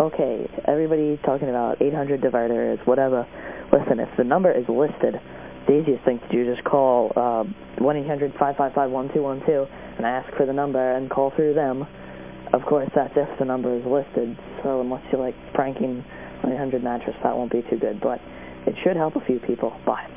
okay, everybody's talking about 800 dividers, whatever. Listen, if the number is listed, the easiest thing to do is just call um, 1-800-555-1212 and ask for the number and call through them. Of course, that's if the number is listed, so unless you're like pranking 1-800 mattress, that won't be too good, but it should help a few people. Bye.